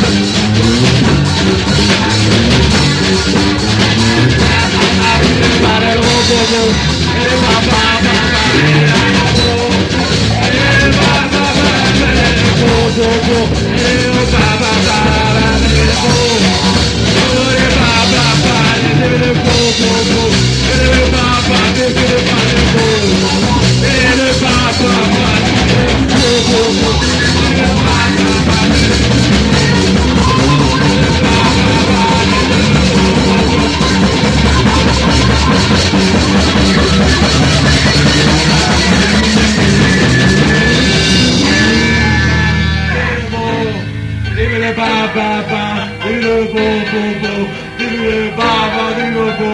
Thank ba ba, diddle bo bo bo, diddle ba ba, diddle bo